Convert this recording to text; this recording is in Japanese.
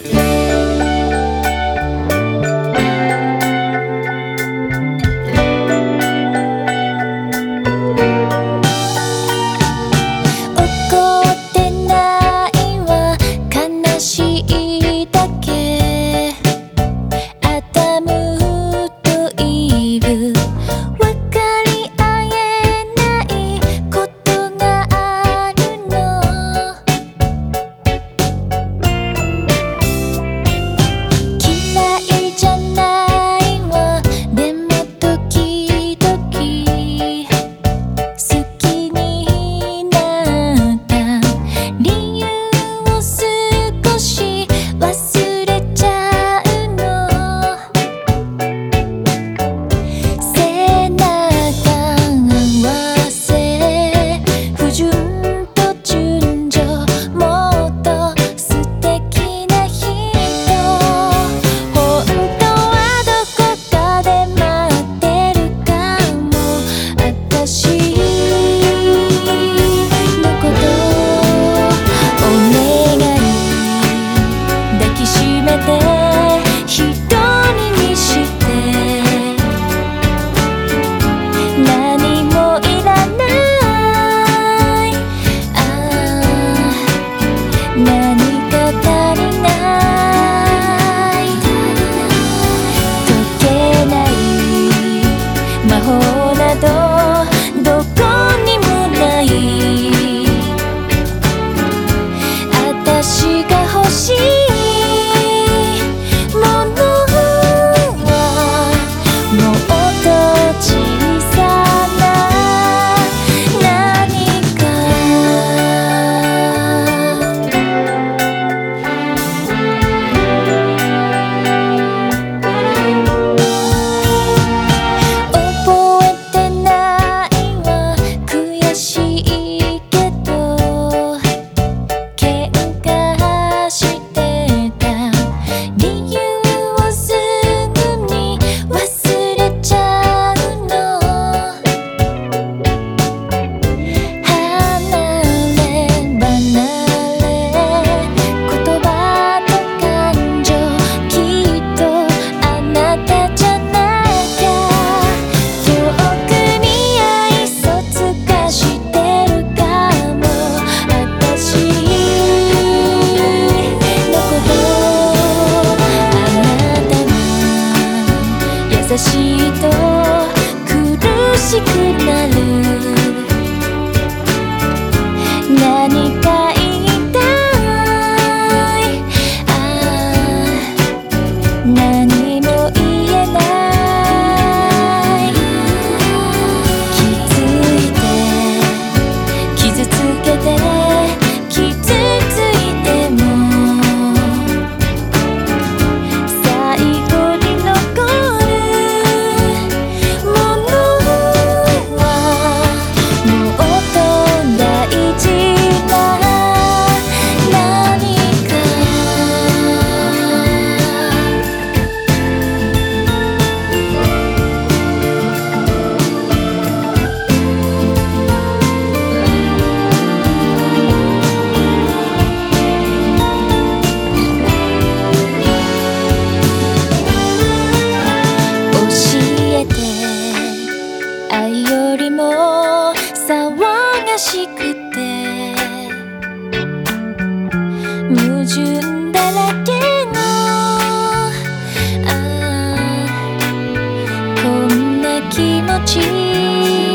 Yeah. 的心こんな気持ち